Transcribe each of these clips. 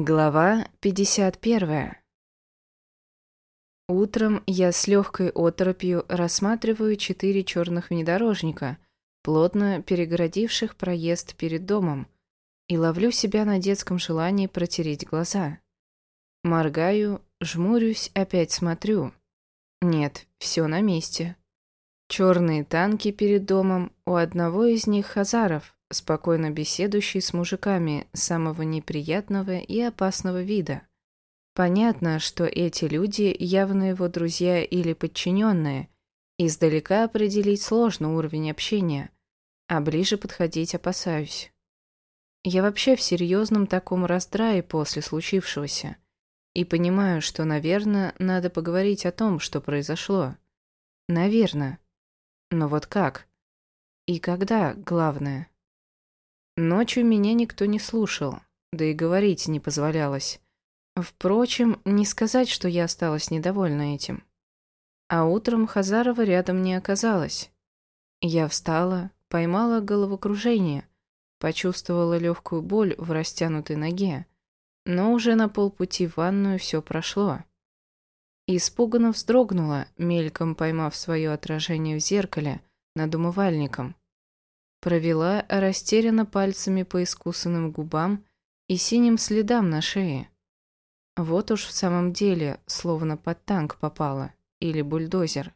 Глава 51. Утром я с легкой оторопью рассматриваю четыре черных внедорожника, плотно перегородивших проезд перед домом, и ловлю себя на детском желании протереть глаза. Моргаю, жмурюсь, опять смотрю. Нет, все на месте. Черные танки перед домом, у одного из них Хазаров, спокойно беседующий с мужиками самого неприятного и опасного вида. Понятно, что эти люди явно его друзья или подчиненные. Издалека определить сложно уровень общения, а ближе подходить опасаюсь. Я вообще в серьезном таком раздрае после случившегося и понимаю, что, наверное, надо поговорить о том, что произошло. Наверное. Но вот как? И когда, главное? Ночью меня никто не слушал, да и говорить не позволялось. Впрочем, не сказать, что я осталась недовольна этим. А утром Хазарова рядом не оказалось. Я встала, поймала головокружение, почувствовала легкую боль в растянутой ноге, но уже на полпути в ванную все прошло. Испуганно вздрогнула, мельком поймав свое отражение в зеркале над умывальником. Провела растерянно пальцами по искусанным губам и синим следам на шее. Вот уж в самом деле, словно под танк попала, или бульдозер.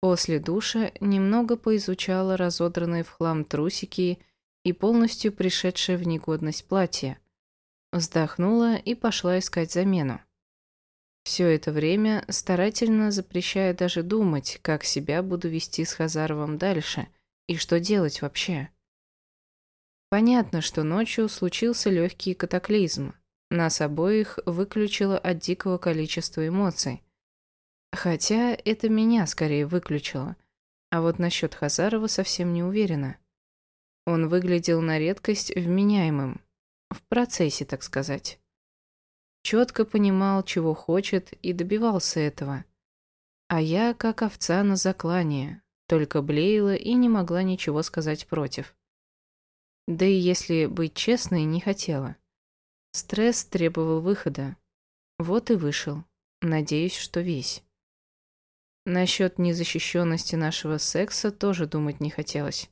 После душа немного поизучала разодранные в хлам трусики и полностью пришедшее в негодность платье. Вздохнула и пошла искать замену. Все это время старательно запрещая даже думать, как себя буду вести с Хазаровым дальше – и что делать вообще? Понятно, что ночью случился легкий катаклизм. Нас обоих выключило от дикого количества эмоций. Хотя это меня скорее выключило. А вот насчет Хазарова совсем не уверена. Он выглядел на редкость вменяемым. В процессе, так сказать. Четко понимал, чего хочет, и добивался этого. А я как овца на заклание, только блеяла и не могла ничего сказать против. Да и если быть честной, не хотела. Стресс требовал выхода. Вот и вышел. Надеюсь, что весь. Насчет незащищенности нашего секса тоже думать не хотелось.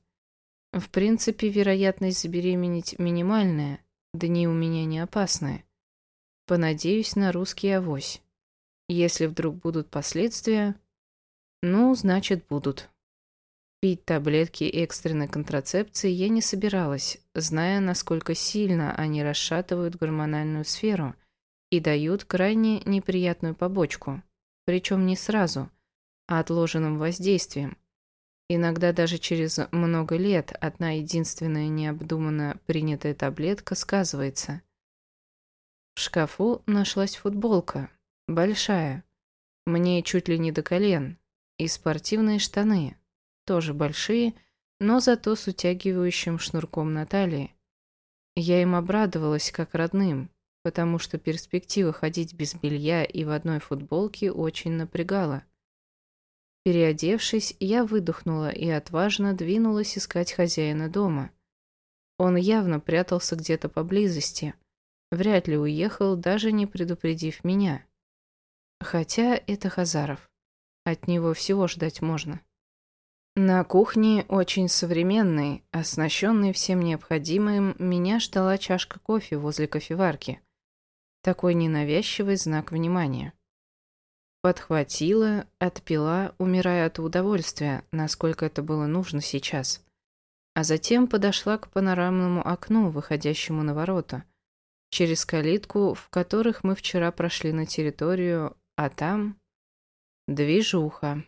В принципе, вероятность забеременеть минимальная, да не у меня не опасная. Понадеюсь на русский авось. Если вдруг будут последствия, ну, значит, будут. Пить таблетки экстренной контрацепции я не собиралась, зная, насколько сильно они расшатывают гормональную сферу и дают крайне неприятную побочку, причем не сразу, а отложенным воздействием. Иногда даже через много лет одна единственная необдуманно принятая таблетка сказывается. В шкафу нашлась футболка, большая, мне чуть ли не до колен, и спортивные штаны, тоже большие, но зато с утягивающим шнурком на талии. Я им обрадовалась как родным, потому что перспектива ходить без белья и в одной футболке очень напрягала. Переодевшись, я выдохнула и отважно двинулась искать хозяина дома. Он явно прятался где-то поблизости, вряд ли уехал, даже не предупредив меня. Хотя это Хазаров. От него всего ждать можно. На кухне, очень современной, оснащенной всем необходимым, меня ждала чашка кофе возле кофеварки. Такой ненавязчивый знак внимания. Подхватила, отпила, умирая от удовольствия, насколько это было нужно сейчас. А затем подошла к панорамному окну, выходящему на ворота, через калитку, в которых мы вчера прошли на территорию, а там... Движуха.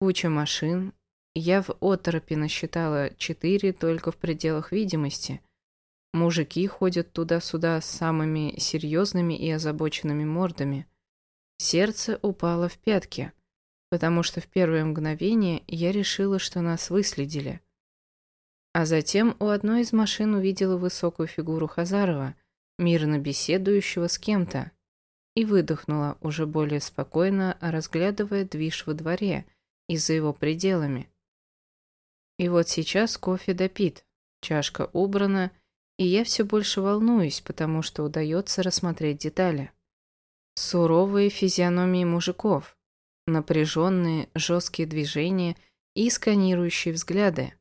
Куча машин, я в оторопе насчитала четыре только в пределах видимости. Мужики ходят туда-сюда с самыми серьезными и озабоченными мордами. Сердце упало в пятки, потому что в первое мгновение я решила, что нас выследили. А затем у одной из машин увидела высокую фигуру Хазарова, мирно беседующего с кем-то, и выдохнула уже более спокойно, разглядывая движ во дворе и за его пределами. И вот сейчас кофе допит, чашка убрана, и я все больше волнуюсь, потому что удается рассмотреть детали. Суровые физиономии мужиков, напряженные, жесткие движения и сканирующие взгляды.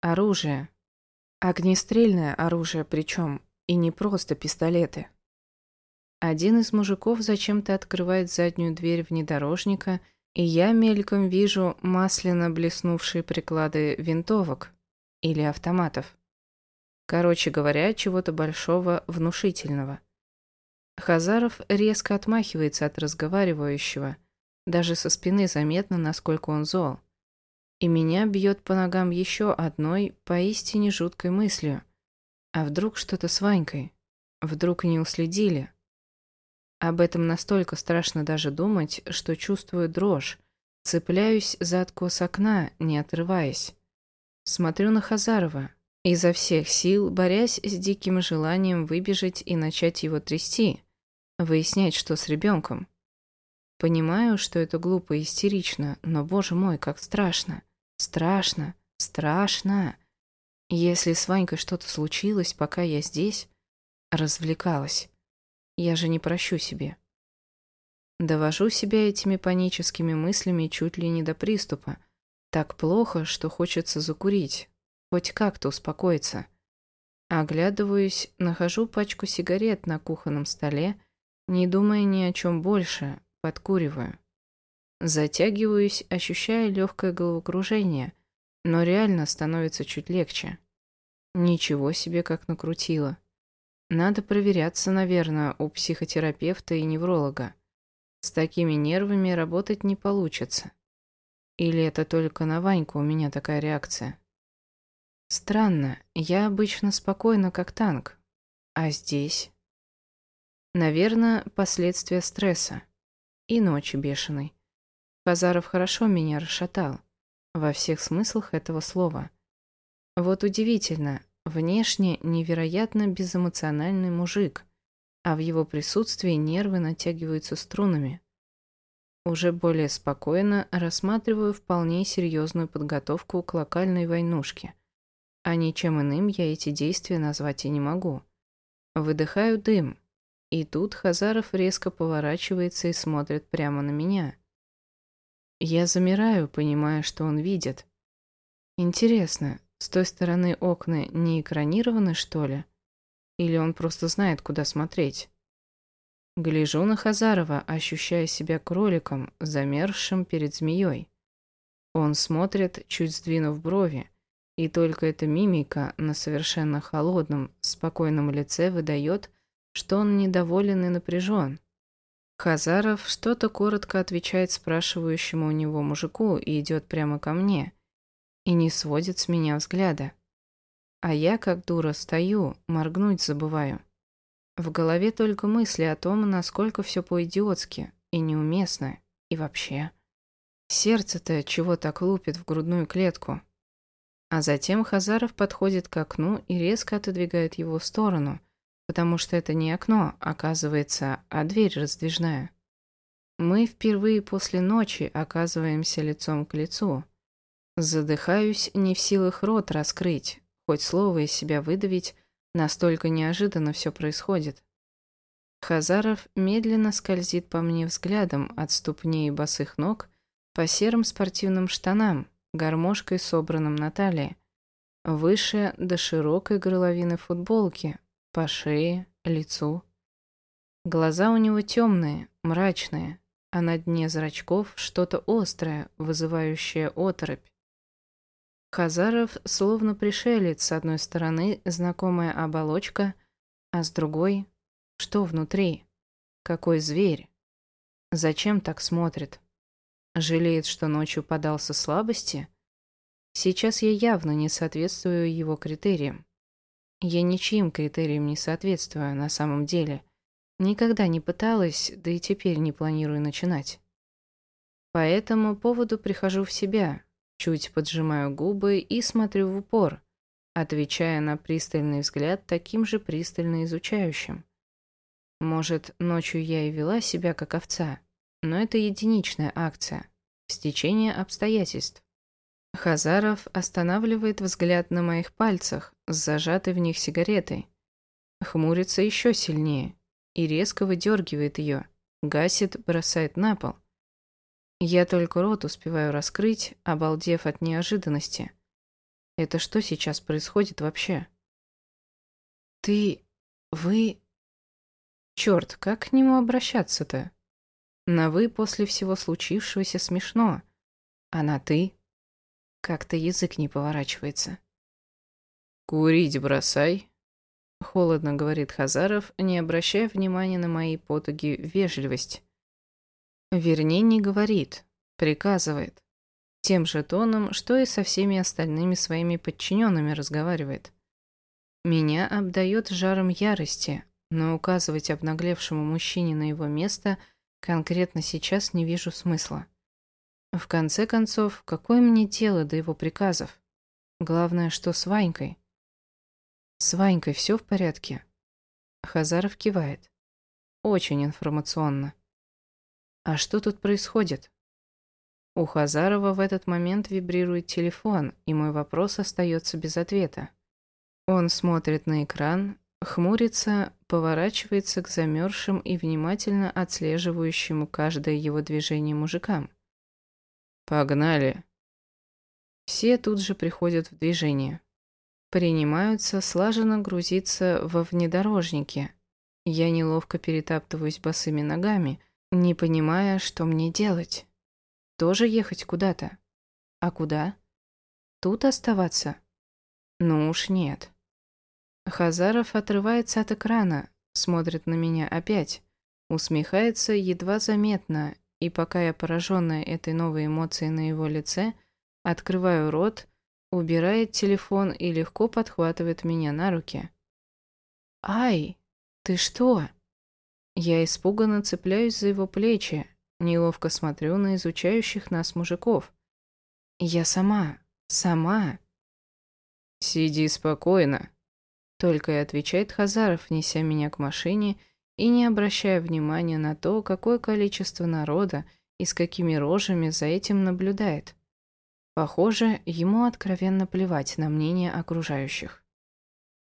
Оружие. Огнестрельное оружие причем, и не просто пистолеты. Один из мужиков зачем-то открывает заднюю дверь внедорожника, и я мельком вижу масляно блеснувшие приклады винтовок или автоматов. Короче говоря, чего-то большого, внушительного. Хазаров резко отмахивается от разговаривающего. Даже со спины заметно, насколько он зол. И меня бьет по ногам еще одной, поистине жуткой мыслью. А вдруг что-то с Ванькой? Вдруг не уследили? Об этом настолько страшно даже думать, что чувствую дрожь. Цепляюсь за откос окна, не отрываясь. Смотрю на Хазарова, изо всех сил борясь с диким желанием выбежать и начать его трясти, выяснять, что с ребенком. Понимаю, что это глупо и истерично, но, боже мой, как страшно. Страшно, страшно. Если с Ванькой что-то случилось, пока я здесь, развлекалась. Я же не прощу себе. Довожу себя этими паническими мыслями чуть ли не до приступа. Так плохо, что хочется закурить, хоть как-то успокоиться. Оглядываюсь, нахожу пачку сигарет на кухонном столе, не думая ни о чем больше, подкуриваю. Затягиваюсь, ощущая легкое головокружение, но реально становится чуть легче. Ничего себе, как накрутило. Надо проверяться, наверное, у психотерапевта и невролога. С такими нервами работать не получится. Или это только на Ваньку у меня такая реакция? Странно, я обычно спокойна, как танк. А здесь? Наверное, последствия стресса. И ночи бешеной. Хазаров хорошо меня расшатал. Во всех смыслах этого слова. Вот удивительно, внешне невероятно безэмоциональный мужик, а в его присутствии нервы натягиваются струнами. Уже более спокойно рассматриваю вполне серьезную подготовку к локальной войнушке. А ничем иным я эти действия назвать и не могу. Выдыхаю дым, и тут Хазаров резко поворачивается и смотрит прямо на меня. Я замираю, понимая, что он видит. Интересно, с той стороны окна не экранированы, что ли? Или он просто знает, куда смотреть? Гляжу на Хазарова, ощущая себя кроликом, замерзшим перед змеей. Он смотрит, чуть сдвинув брови, и только эта мимика на совершенно холодном, спокойном лице выдает, что он недоволен и напряжен. Хазаров что-то коротко отвечает спрашивающему у него мужику и идет прямо ко мне. И не сводит с меня взгляда. А я, как дура, стою, моргнуть забываю. В голове только мысли о том, насколько все по-идиотски и неуместно, и вообще. Сердце-то чего так лупит в грудную клетку. А затем Хазаров подходит к окну и резко отодвигает его в сторону – потому что это не окно, оказывается, а дверь раздвижная. Мы впервые после ночи оказываемся лицом к лицу. Задыхаюсь, не в силах рот раскрыть, хоть слово из себя выдавить, настолько неожиданно все происходит. Хазаров медленно скользит по мне взглядом от ступней босых ног по серым спортивным штанам, гармошкой собранным на талии, выше до широкой горловины футболки, по шее, лицу. Глаза у него темные, мрачные, а на дне зрачков что-то острое, вызывающее оторопь. Хазаров словно пришелец, с одной стороны знакомая оболочка, а с другой — что внутри? Какой зверь? Зачем так смотрит? Жалеет, что ночью подался слабости? Сейчас я явно не соответствую его критериям. Я ничьим критериям не соответствую на самом деле. Никогда не пыталась, да и теперь не планирую начинать. По этому поводу прихожу в себя, чуть поджимаю губы и смотрю в упор, отвечая на пристальный взгляд таким же пристально изучающим. Может, ночью я и вела себя как овца, но это единичная акция, стечение обстоятельств. Хазаров останавливает взгляд на моих пальцах с зажатой в них сигаретой, Хмурится еще сильнее и резко выдергивает ее, гасит, бросает на пол. Я только рот успеваю раскрыть, обалдев от неожиданности. Это что сейчас происходит вообще? Ты... вы... Черт, как к нему обращаться-то? На «вы» после всего случившегося смешно. А на «ты» как-то язык не поворачивается. «Курить бросай», — холодно говорит Хазаров, не обращая внимания на мои потуги вежливость. Вернее, не говорит, приказывает. Тем же тоном, что и со всеми остальными своими подчиненными разговаривает. Меня обдает жаром ярости, но указывать обнаглевшему мужчине на его место конкретно сейчас не вижу смысла. В конце концов, какое мне дело до его приказов? Главное, что с Ванькой. С Ванькой все в порядке? Хазаров кивает. Очень информационно. А что тут происходит? У Хазарова в этот момент вибрирует телефон, и мой вопрос остается без ответа. Он смотрит на экран, хмурится, поворачивается к замерзшим и внимательно отслеживающему каждое его движение мужикам. «Погнали!» Все тут же приходят в движение. Принимаются слаженно грузиться во внедорожнике. Я неловко перетаптываюсь босыми ногами – не понимая, что мне делать. Тоже ехать куда-то. А куда? Тут оставаться? Ну уж нет. Хазаров отрывается от экрана, смотрит на меня опять, усмехается едва заметно, и пока я пораженная этой новой эмоцией на его лице, открываю рот, убирает телефон и легко подхватывает меня на руки. «Ай, ты что?» Я испуганно цепляюсь за его плечи, неловко смотрю на изучающих нас мужиков. Я сама, сама. «Сиди спокойно», — только и отвечает Хазаров, неся меня к машине и не обращая внимания на то, какое количество народа и с какими рожами за этим наблюдает. Похоже, ему откровенно плевать на мнение окружающих.